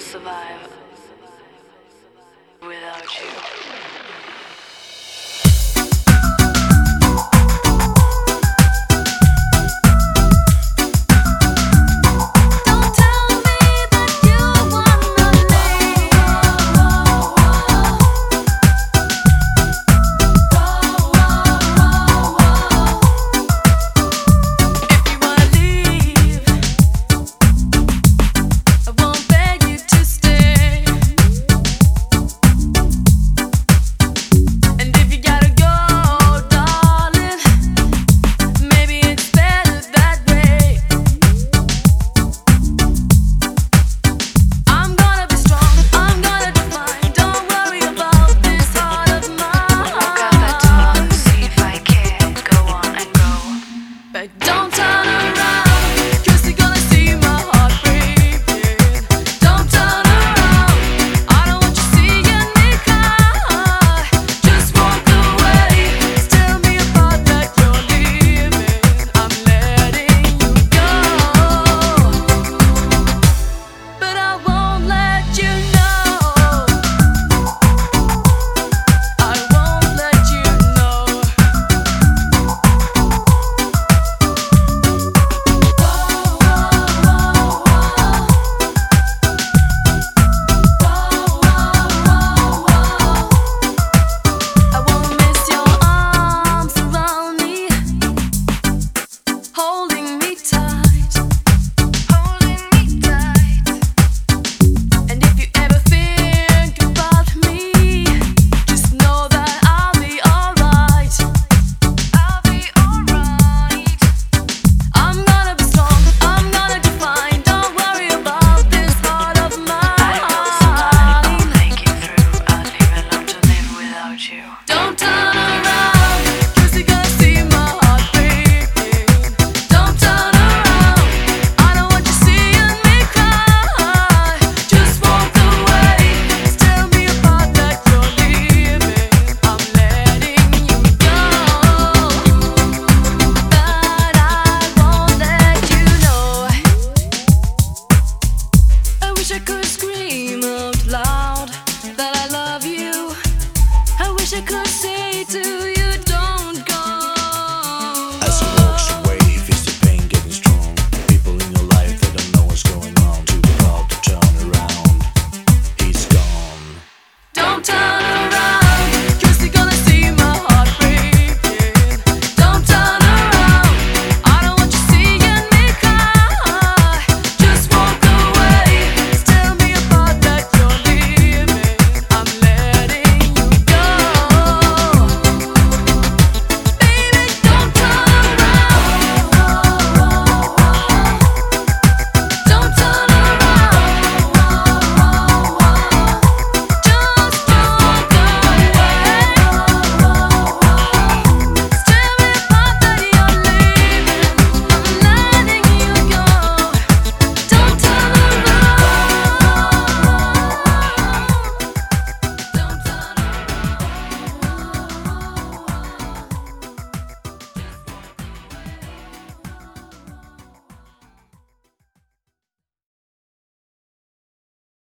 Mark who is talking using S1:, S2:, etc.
S1: survive
S2: wish I could